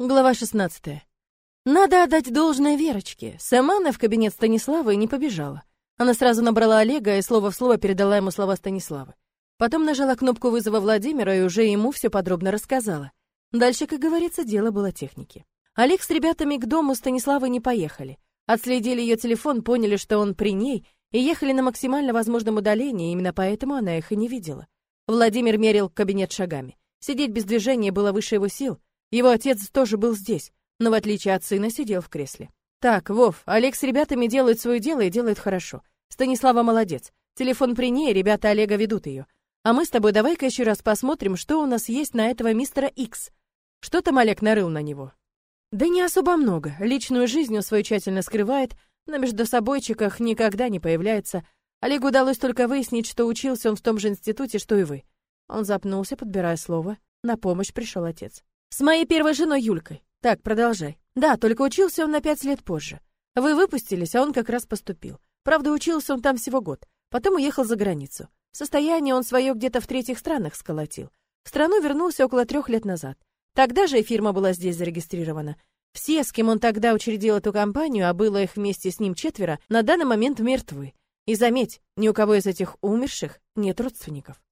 Глава 16. Надо отдать должное Верочке. Сама она в кабинет Станислава и не побежала. Она сразу набрала Олега и слово в слово передала ему слова Станислава. Потом нажала кнопку вызова Владимира и уже ему все подробно рассказала. Дальше, как говорится, дело было техники. Олег с ребятами к дому Станиславы не поехали. Отследили ее телефон, поняли, что он при ней, и ехали на максимально возможном удалении, именно поэтому она их и не видела. Владимир мерил кабинет шагами. Сидеть без движения было выше его сил, его отец тоже был здесь, но в отличие от сына сидел в кресле. Так, Вов, Олег с ребятами делает свое дело и делает хорошо. Станислава молодец. Телефон при ней, ребята Олега ведут ее. А мы с тобой давай-ка еще раз посмотрим, что у нас есть на этого мистера Икс. Что там Олег нарыл на него? Да не особо много. Личную жизнь он свою тщательно скрывает, на междусобойчиках никогда не появляется. Олегу удалось только выяснить, что учился он в том же институте, что и вы. Он запнулся, подбирая слово. На помощь пришел отец. С моей первой женой Юлькой. Так, продолжай. Да, только учился он на пять лет позже. Вы выпустились, а он как раз поступил. Правда, учился он там всего год. Потом уехал за границу. Состояние он свое где-то в третьих странах сколотил. В страну вернулся около трех лет назад. Тогда же и фирма была здесь зарегистрирована. Все, с кем он тогда учредил эту компанию, а было их вместе с ним четверо, на данный момент мертвы. И заметь, ни у кого из этих умерших нет родственников.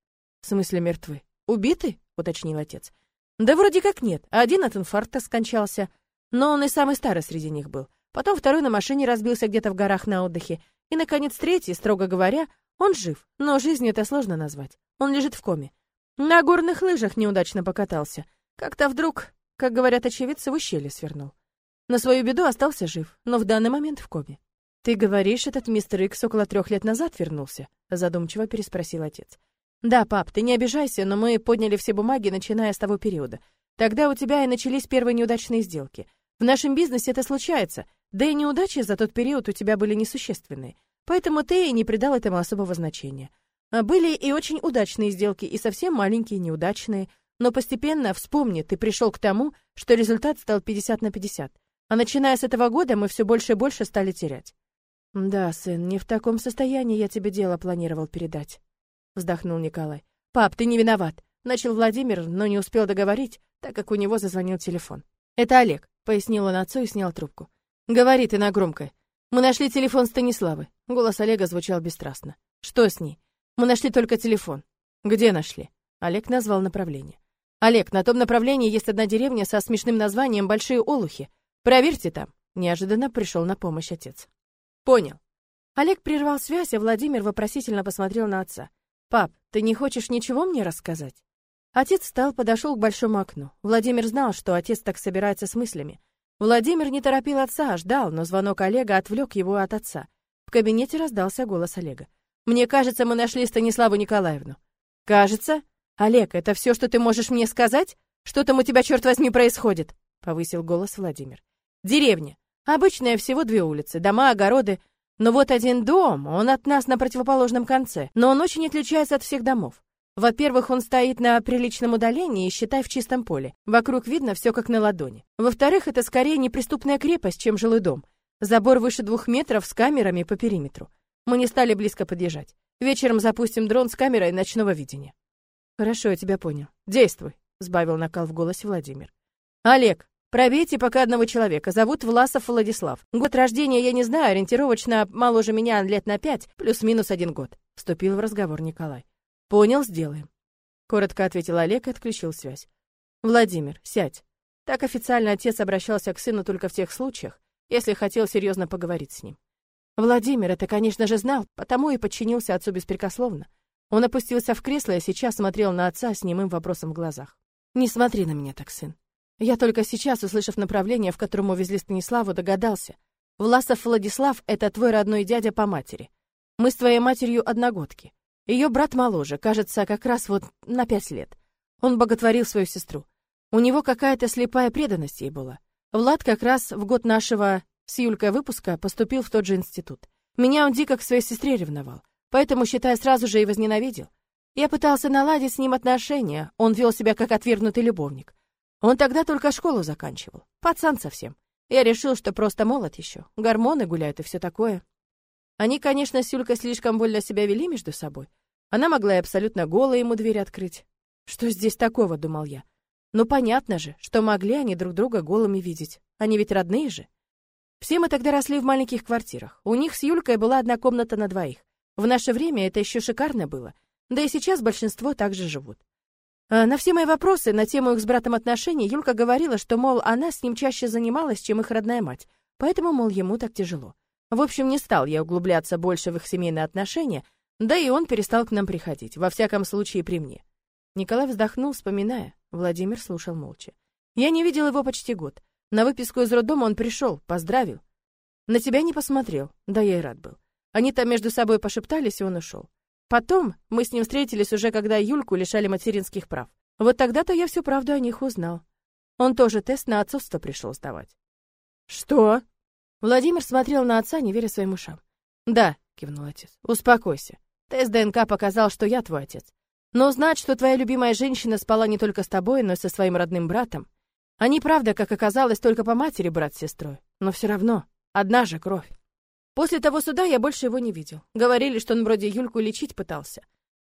В смысле мертвы? Убиты? уточнил отец. Да вроде как нет. Один от инфаркта скончался, но он и самый старый среди них был. Потом второй на машине разбился где-то в горах на отдыхе. И, наконец, третий, строго говоря, он жив, но жизнью это сложно назвать. Он лежит в коме. На горных лыжах неудачно покатался. Как-то вдруг, как говорят очевидцы, в ущелье свернул. На свою беду остался жив, но в данный момент в коме. «Ты говоришь, этот мистер Икс около трех лет назад вернулся?» задумчиво переспросил отец. Да, пап, ты не обижайся, но мы подняли все бумаги, начиная с того периода. Тогда у тебя и начались первые неудачные сделки. В нашем бизнесе это случается, да и неудачи за тот период у тебя были несущественные. Поэтому ты и не придал этому особого значения. А были и очень удачные сделки, и совсем маленькие неудачные. Но постепенно, вспомни, ты пришел к тому, что результат стал 50 на 50. А начиная с этого года мы все больше и больше стали терять. Да, сын, не в таком состоянии я тебе дело планировал передать вздохнул Николай. Пап, ты не виноват, начал Владимир, но не успел договорить, так как у него зазвонил телефон. Это Олег, пояснил он отцу и снял трубку. Говори ты на громкой. Мы нашли телефон Станиславы. Голос Олега звучал бесстрастно. Что с ней? Мы нашли только телефон. Где нашли? Олег назвал направление. Олег, на том направлении есть одна деревня со смешным названием Большие Олухи. Проверьте там. Неожиданно пришел на помощь отец. Понял. Олег прервал связь, а Владимир вопросительно посмотрел на отца. «Пап, ты не хочешь ничего мне рассказать?» Отец встал, подошел к большому окну. Владимир знал, что отец так собирается с мыслями. Владимир не торопил отца, а ждал, но звонок Олега отвлек его от отца. В кабинете раздался голос Олега. «Мне кажется, мы нашли Станиславу Николаевну». «Кажется? Олег, это все, что ты можешь мне сказать? Что там у тебя, черт возьми, происходит?» Повысил голос Владимир. «Деревня. Обычная всего две улицы, дома, огороды. Но вот один дом, он от нас на противоположном конце, но он очень отличается от всех домов. Во-первых, он стоит на приличном удалении, считай, в чистом поле. Вокруг видно все как на ладони. Во-вторых, это скорее неприступная крепость, чем жилой дом. Забор выше двух метров с камерами по периметру. Мы не стали близко подъезжать. Вечером запустим дрон с камерой ночного видения. Хорошо, я тебя понял. Действуй, сбавил накал в голосе Владимир. Олег, Пробейте пока одного человека. Зовут Власов Владислав. Год рождения я не знаю, ориентировочно моложе меня лет на пять, плюс-минус один год. Вступил в разговор Николай. Понял, сделаем. Коротко ответил Олег и отключил связь. Владимир, сядь. Так официально отец обращался к сыну только в тех случаях, если хотел серьезно поговорить с ним. Владимир это, конечно же, знал, потому и подчинился отцу беспрекословно. Он опустился в кресло и сейчас смотрел на отца с немым вопросом в глазах. «Не смотри на меня так, сын. Я только сейчас, услышав направление, в котором увезли Станиславу, догадался. Власов Владислав — это твой родной дядя по матери. Мы с твоей матерью одногодки. Ее брат моложе, кажется, как раз вот на пять лет. Он боготворил свою сестру. У него какая-то слепая преданность ей была. Влад как раз в год нашего с Юлькой выпуска поступил в тот же институт. Меня он дико к своей сестре ревновал, поэтому, считая, сразу же и возненавидел. Я пытался наладить с ним отношения, он вел себя как отвергнутый любовник. Он тогда только школу заканчивал. Пацан совсем. Я решил, что просто молод еще. Гормоны гуляют и все такое. Они, конечно, с Юлькой слишком больно себя вели между собой. Она могла и абсолютно голой ему дверь открыть. Что здесь такого, думал я. Ну понятно же, что могли они друг друга голыми видеть. Они ведь родные же. Все мы тогда росли в маленьких квартирах. У них с Юлькой была одна комната на двоих. В наше время это еще шикарно было. Да и сейчас большинство также живут. А на все мои вопросы на тему их с братом отношений Юлька говорила, что, мол, она с ним чаще занималась, чем их родная мать, поэтому, мол, ему так тяжело. В общем, не стал я углубляться больше в их семейные отношения, да и он перестал к нам приходить, во всяком случае при мне. Николай вздохнул, вспоминая. Владимир слушал молча. Я не видел его почти год. На выписку из роддома он пришел, поздравил. На тебя не посмотрел, да я и рад был. Они там между собой пошептались, и он ушел. Потом мы с ним встретились уже, когда Юльку лишали материнских прав. Вот тогда-то я всю правду о них узнал. Он тоже тест на отцовство пришел сдавать. Что? Владимир смотрел на отца, не веря своим ушам. Да, кивнул отец. Успокойся. Тест ДНК показал, что я твой отец. Но узнать, что твоя любимая женщина спала не только с тобой, но и со своим родным братом, они, правда, как оказалось, только по матери брат с сестрой, но все равно одна же кровь. После того суда я больше его не видел. Говорили, что он вроде Юльку лечить пытался.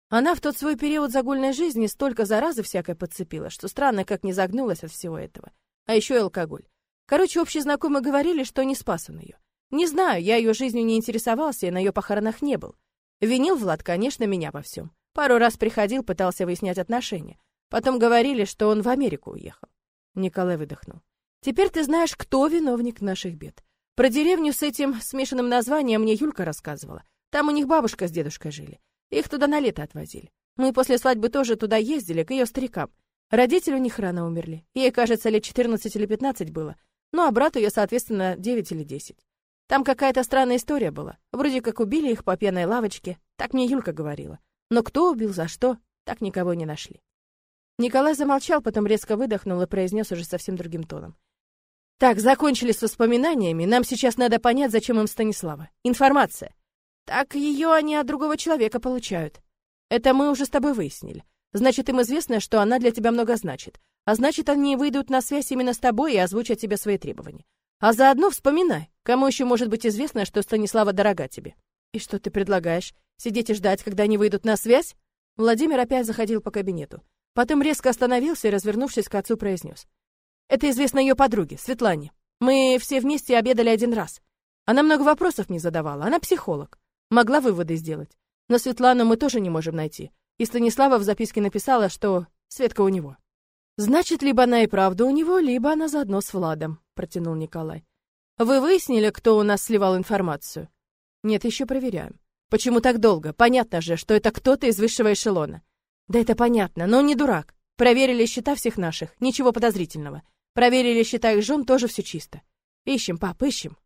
Она в тот свой период загульной жизни столько заразы всякой подцепила, что странно, как не загнулась от всего этого. А еще и алкоголь. Короче, общие знакомые говорили, что не спас он ее. Не знаю, я ее жизнью не интересовался и на ее похоронах не был. Винил Влад, конечно, меня во всем. Пару раз приходил, пытался выяснять отношения. Потом говорили, что он в Америку уехал. Николай выдохнул. Теперь ты знаешь, кто виновник наших бед. Про деревню с этим смешанным названием мне Юлька рассказывала. Там у них бабушка с дедушкой жили. Их туда на лето отвозили. Мы после свадьбы тоже туда ездили, к ее старикам. Родители у них рано умерли. Ей, кажется, лет 14 или 15 было. Ну, а брату ее, соответственно, 9 или 10. Там какая-то странная история была. Вроде как убили их по пьяной лавочке. Так мне Юлька говорила. Но кто убил, за что, так никого не нашли. Николай замолчал, потом резко выдохнул и произнес уже совсем другим тоном. Так, закончили с воспоминаниями. Нам сейчас надо понять, зачем им Станислава. Информация. Так ее они от другого человека получают. Это мы уже с тобой выяснили. Значит, им известно, что она для тебя много значит. А значит, они выйдут на связь именно с тобой и озвучат тебе свои требования. А заодно вспоминай, кому еще может быть известно, что Станислава дорога тебе. И что ты предлагаешь? Сидеть и ждать, когда они выйдут на связь? Владимир опять заходил по кабинету. Потом резко остановился и, развернувшись к отцу, произнес. Это известно ее подруге, Светлане. Мы все вместе обедали один раз. Она много вопросов мне задавала, она психолог. Могла выводы сделать. Но Светлану мы тоже не можем найти. И Станислава в записке написала, что Светка у него. Значит, либо она и правда у него, либо она заодно с Владом, протянул Николай. Вы выяснили, кто у нас сливал информацию? Нет, еще проверяем. Почему так долго? Понятно же, что это кто-то из высшего эшелона. Да это понятно, но он не дурак. Проверили счета всех наших, ничего подозрительного. Проверили счета их жен, тоже все чисто. Ищем, пап, ищем.